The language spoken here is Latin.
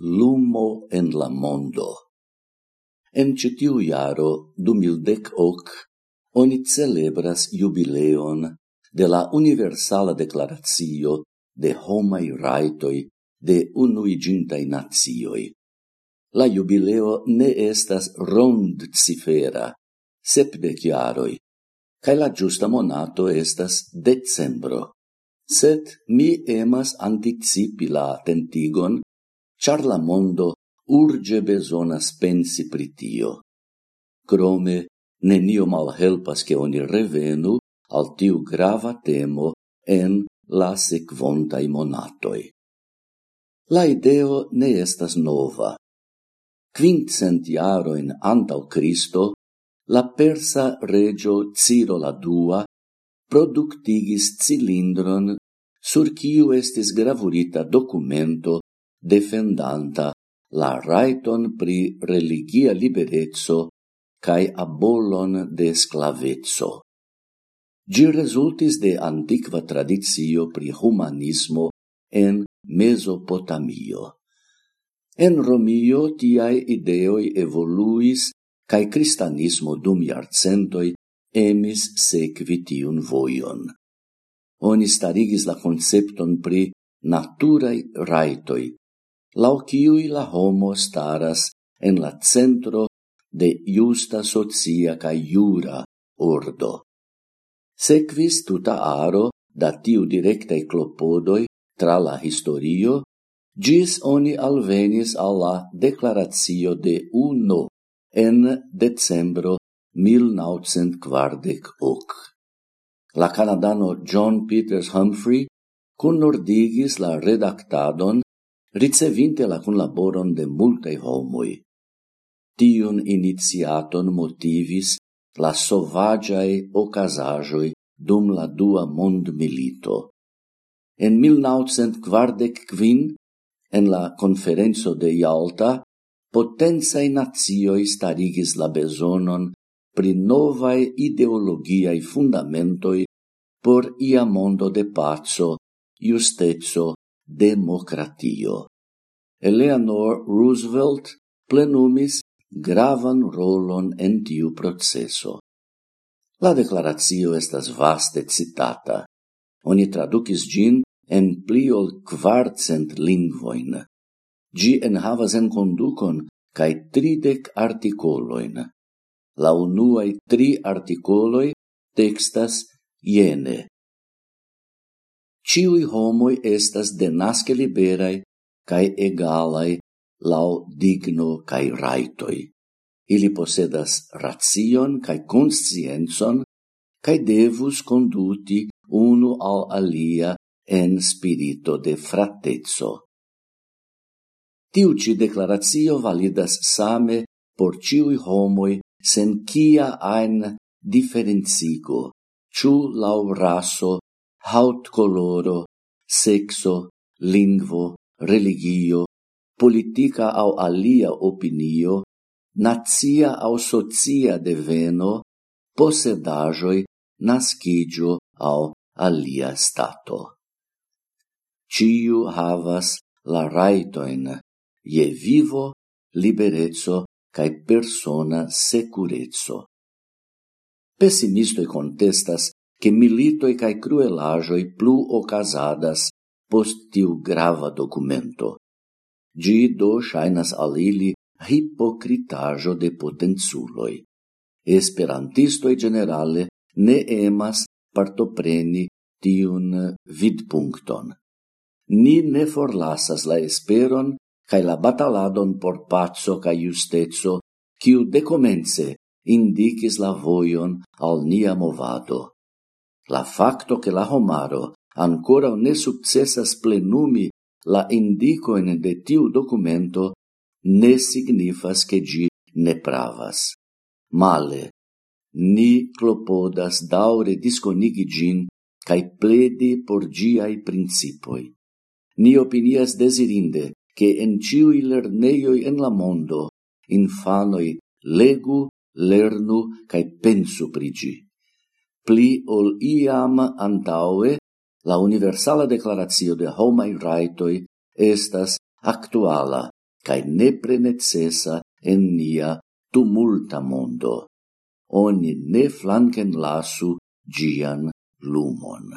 lumo en la mondo. En citiu iaro, du hoc, oni celebras jubileon de la universala declaratio de homai raitoi de unuigintai nazioi. La jubileo ne estas rond cifera, sepdec iaroi, cae la giusta monato estas decembro. Sed mi emas anticipi la tentigon char la mondo urge besonas pensi pritio. Crome, nenio malhelpas che oni revenu al tiu grava temo en la sequontai monatoi. La ideo ne estas nova. Quincent iaroin antau Cristo, la persa regio Ciro la Dua productigis cilindron sur quiu estis gravurita documento defendanta la raiton pri religia liberezzo cae abolon de sclavezzo. Gi resultis de antiqua tradizio pri humanismo en Mesopotamio. En Romio tiai ideoi evoluis cae cristianismo dum iarcentoi emis sequitiun voion. Oni starigis la concepton pri naturai raitoi, lau ciui la homo staras en la centro de justa socia ca jura ordo. Sequis tuta aro da tiu directae clopodoi tra la historio, gis oni alvenis alla declaratio de UNO en decembro 1948. La canadano John Peters Humphrey connordigis la redactadon ricevinte la conlaboron de multae homoi. Tiun iniziaton motivis la sovagiae ocasajoi dum la dua mond milito. En 1945, en la conferenzo de Yalta, potenzae nazioi starigis la besonon pri novae ideologiae fundamentoi por ia mondo de pazzo, justezzo democratio. Eleanor Roosevelt plenumis gravan rolon en tiu proceso. La declarazio estas vaste citata. Oni traducis gin en pli ol quartcent lingvoin. Gi enhavas en conducon cae tridec articoloin. La unuae tri articoloi textas iene ciui homoi estas denasce liberai cae egalai lau digno cae raitoi. Ili posedas ration cae conscienzon cae devus conduti unu al alia en spirito de fratezzo. Tiu ci declaratio validas same por ciui homoi sen kia ein differenzigo, ciu lau raso haut coloro, sexo, lingvo, religio, politica au alia opinio, nazia au socia deveno, posedajoi, nascigio au alia stato. Ciu havas la raitoin je vivo, liberezzo cae persona securezzo. Pessimistoi contestas che militoi cae cruelajoi plu ocasadas post tiu grava documento. Gi do shainas al ili hipocritajo de potenzuloi. Esperantistoi generale ne emas partopreni tiun vidpunkton. Ni ne forlasas la esperon cae la bataladon por pazzo cae justezzo, ciu decomence indicis la voion al nia movado. La facto che la homaro ancora ne successas plenumi la indicoin de tiu documento ne signifas che gi ne pravas. Male, ni clopodas daure disconigi gin cae pledi por giai principoi. Ni opinias desirinde che en ciui lerneioi en la mondo infanoi legu, lernu cae pensu prigi pli ol iam antaue, la universala declaratio de homai raitoi estas actuala cae nepre necessa en nia tumulta mondo. Oni ne flanken lasu gian lumon.